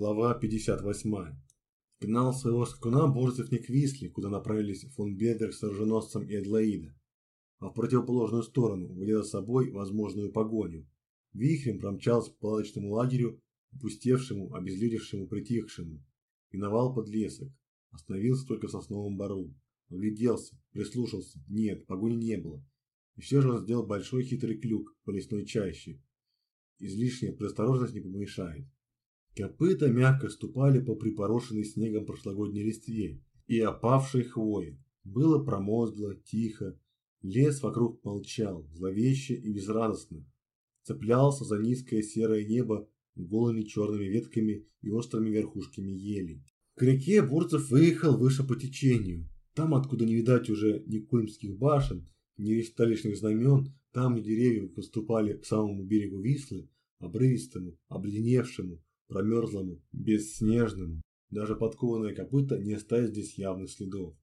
Глава 58. Гнал своего скакуна Борзов не к Висле, куда направились фон Бедер с оруженосцем и Адлоида, а в противоположную сторону, уводя за собой возможную погоню. Вихрем промчался по палаточному лагерю, опустевшему, обезлюдевшему, притихшему. Миновал подлесок. Остановился только в сосновом бору. Огляделся, прислушался. Нет, погони не было. И все же он сделал большой хитрый клюк по лесной чаще. Излишняя предосторожность не помешает. Копыта мягко ступали по припорошенной снегом прошлогодней листве и опавшей хвое. Было промозгло, тихо. Лес вокруг молчал, зловеще и безрадостно. Цеплялся за низкое серое небо голыми черными ветками и острыми верхушками ели. К реке Бурцев выехал выше по течению. Там, откуда не видать уже ни кульмских башен, ни столичных знамен, там, где деревья выступали к самому берегу Вислы, обрывистому, обледеневшему, промерзлому, бесснежному, даже подкованное копыта не оставит здесь явных следов.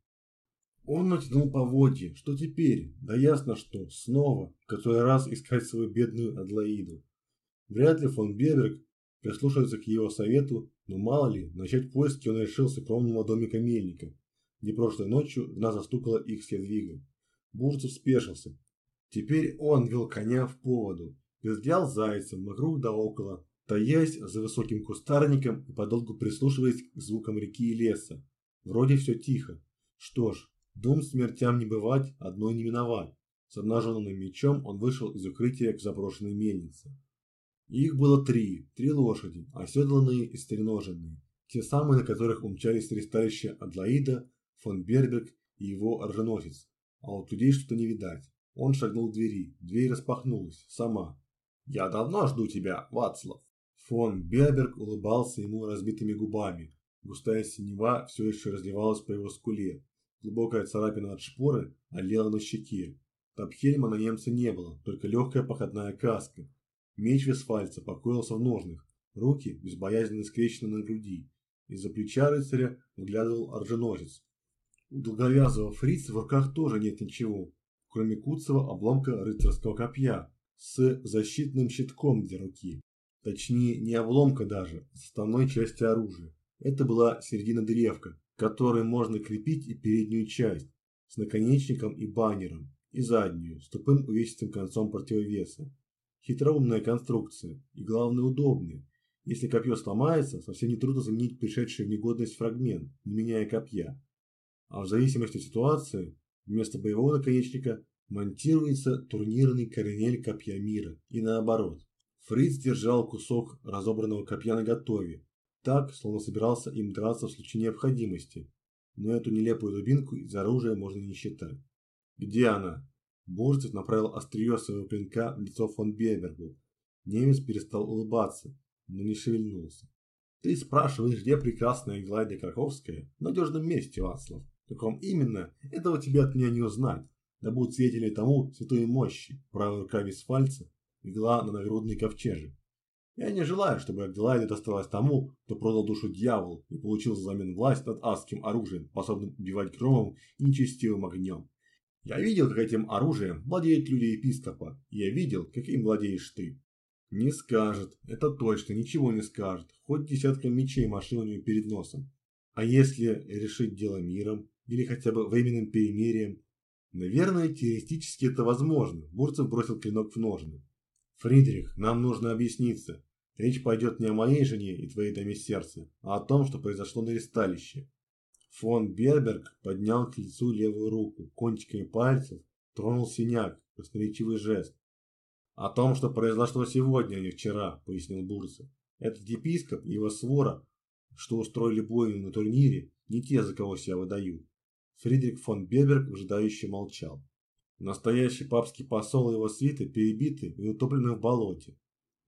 Он натянул поводья. Что теперь? Да ясно, что. Снова. В который раз искать свою бедную Адлоиду. Вряд ли фон Беберг прислушается к его совету, но мало ли, начать поиски он решил с укромного домика мельника, где прошлой ночью жена застукала их с Ядвигом. Бурцев спешился. Теперь он вел коня в поводу, пиздял зайцем вокруг да около, таясь за высоким кустарником и подолгу прислушиваясь к звукам реки и леса. Вроде все тихо. Что ж, дум смертям не бывать, одной не миновать. С обнаженным мечом он вышел из укрытия к заброшенной мельнице. Их было три, три лошади, оседланные и стреноженные, те самые, на которых умчались ресталище Адлоида, фон Берберг и его оруженосец. А вот людей что-то не видать. Он шагнул к двери, дверь распахнулась, сама. «Я давно жду тебя, Вацлав!» Фон Берберг улыбался ему разбитыми губами. Густая синева все еще разливалась по его скуле. Глубокая царапина от шпоры олела на щеке. Топхельма на немце не было, только легкая походная каска, Меч Весфальца покоился в ножных, руки безбоязненно скрещены на груди. Из-за плеча рыцаря выглядывал оруженосец. У долговязого фрица в руках тоже нет ничего, кроме куцого обломка рыцарского копья с защитным щитком для руки. Точнее, не обломка даже, а составной части оружия. Это была середина древка, которой можно крепить и переднюю часть, с наконечником и баннером, и заднюю, с тупым увесистым концом противовеса. Хитроумная конструкция и, главное, удобная. Если копье сломается, совсем не трудно заменить пришедший в негодность фрагмент, не меняя копья. А в зависимости от ситуации, вместо боевого наконечника монтируется турнирный коренель копья мира и наоборот. Фриц держал кусок разобранного копья наготове, так, словно собирался им драться в случае необходимости. Но эту нелепую дубинку из оружия можно не считать. «Где она?» Бурцев направил острие своего клинка в лицо фон Бебергу. Немец перестал улыбаться, но не шевельнулся. «Ты спрашиваешь, где прекрасная Глайда Краковская? В надежном месте, Вацлав. В каком именно, этого тебе от меня не узнать. Да будут свидетели тому святой мощи. Правая рука Висфальца игла на нагрудный ковчежек. Я не желаю, чтобы Аделаида досталась тому, кто продал душу дьяволу и получил взамен власть над адским оружием, способным убивать громом и нечестивым огнем. Я видел, как этим оружием владеют люди епископа, и я видел, как им владеешь ты. Не скажет, это точно, ничего не скажет, хоть десятком мечей машин у него перед носом. А если решить дело миром, или хотя бы временным перемирием? Наверное, теоретически это возможно. Бурцев бросил клинок в ножны. Фридрих, нам нужно объясниться. Речь пойдет не о моей жене и твоей даме сердца, а о том, что произошло на ресталище. Фон Берберг поднял к лицу левую руку, кончиками пальцев тронул синяк, красноречивый жест. «О том, что произошло сегодня, а не вчера», – пояснил Бурса. «Этот епископ и его свора, что устроили бойню на турнире, не те, за кого себя выдают». Фридрих фон Берберг выжидающе молчал. Настоящий папский посол и его свиты перебиты и утоплены в болоте.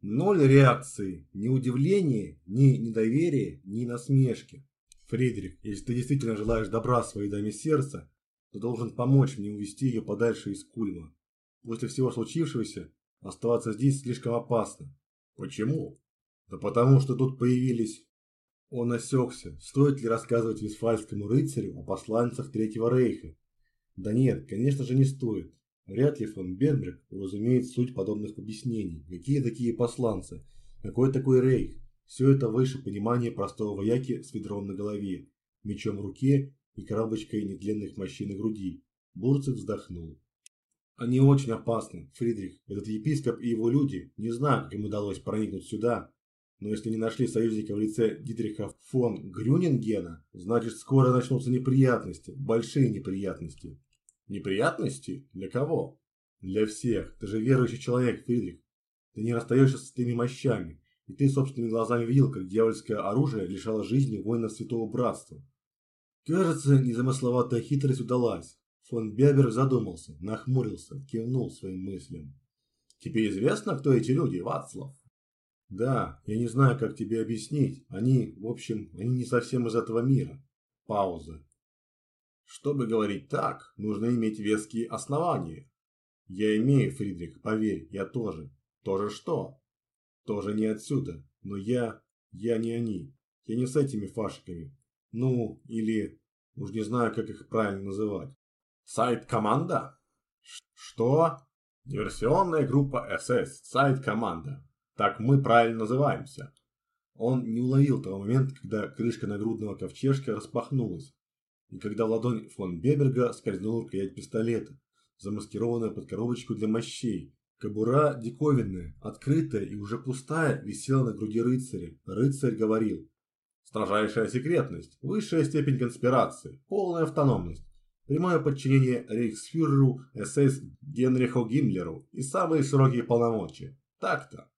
Ноль реакции, ни удивления, ни недоверия, ни насмешки. Фридрих, если ты действительно желаешь добра своей даме сердца, то должен помочь мне увести ее подальше из Кульма. После всего случившегося оставаться здесь слишком опасно. Почему? Да потому что тут появились... Он осекся, стоит ли рассказывать висфальскому рыцарю о посланцах Третьего Рейха. Да нет, конечно же не стоит. Вряд ли фон Берберг разумеет суть подобных объяснений. Какие такие посланцы? Какой такой рейх? Все это выше понимания простого вояки с ведром на голове, мечом в руке и коробочкой нетленных мощей на груди. Бурцев вздохнул. Они очень опасны, Фридрих. Этот епископ и его люди, не знаю, как им удалось проникнуть сюда, но если не нашли союзника в лице Дитриха фон Грюнингена, значит скоро начнутся неприятности, большие неприятности. Неприятности? Для кого? Для всех. Ты же верующий человек, Фридрих. Ты не расстаешься с этими мощами, и ты собственными глазами видел, как дьявольское оружие лишало жизни воинов Святого Братства. Кажется, незамысловатая хитрость удалась. Фон Бебер задумался, нахмурился, кивнул своим мыслям. «Тебе известно, кто эти люди, Вацлав?» «Да, я не знаю, как тебе объяснить. Они, в общем, они не совсем из этого мира». Пауза. «Чтобы говорить так, нужно иметь веские основания». «Я имею, Фридрих, поверь, я тоже». «Тоже что?» «Тоже не отсюда, но я... я не они. Я не с этими фашиками. Ну, или... уж не знаю, как их правильно называть». «Сайт-команда?» «Что?» «Диверсионная группа СС, сайт-команда. Так мы правильно называемся. Он не уловил того момента, когда крышка нагрудного ковчежка распахнулась, и когда в ладонь фон Беберга скользнула рукоять пистолета, замаскированная под коробочку для мощей. Кобура диковинная, открытая и уже пустая, висела на груди рыцаря. Рыцарь говорил. Строжайшая секретность, высшая степень конспирации, полная автономность, прямое подчинение рейхсфюреру СС Генриху Гиммлеру и самые широкие полномочия. Так-то.